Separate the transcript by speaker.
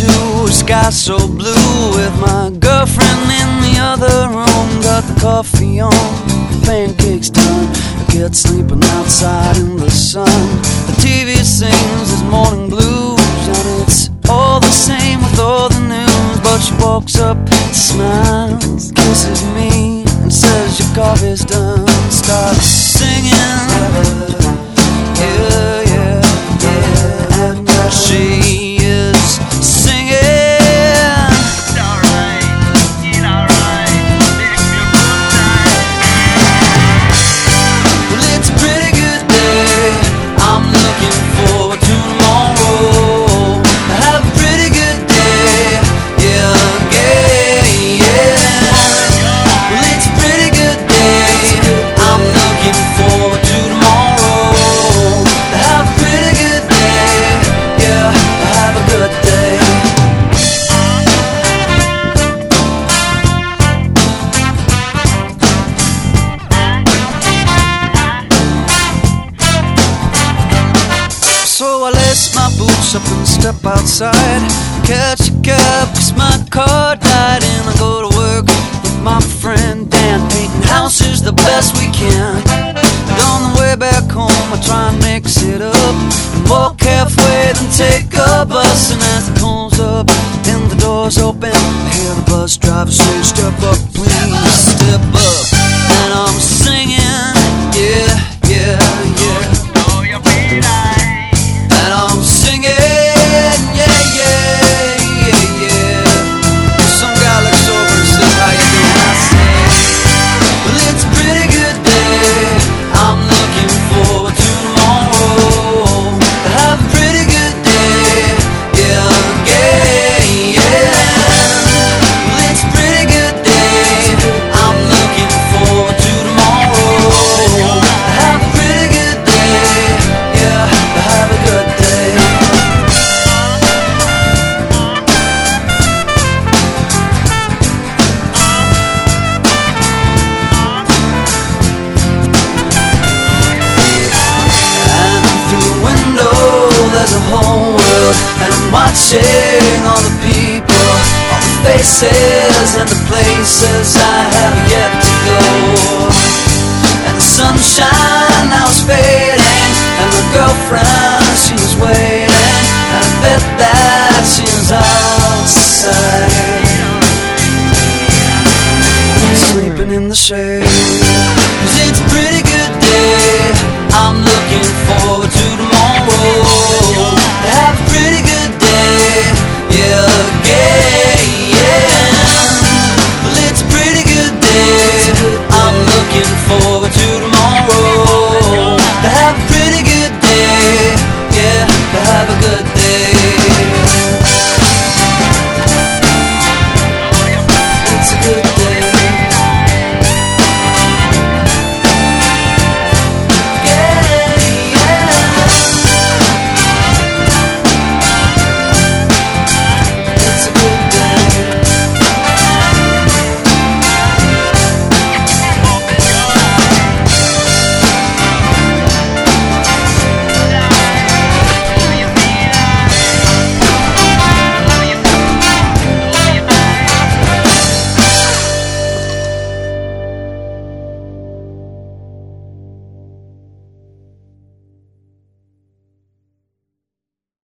Speaker 1: to a sky so blue with my girlfriend in the other room. Got the coffee on, pancakes done. The kid sleeping outside in the sun. The TV sings his morning blues, and it's all the same with all the news. But she walks up, and smiles, kisses me, and says your coffee's done. Starts So I lace my boots up and step outside. Catch a cab, cause my car died. And I go to work with my friend Dan, painting houses the best we can. And on the way back home, I try and mix it up. And walk halfway, then take Seeing all the people, all the faces, and the places I have yet to go. And the sunshine now is fading, and my girlfriend she was waiting, and I bet that she was outside, sleeping in the shade.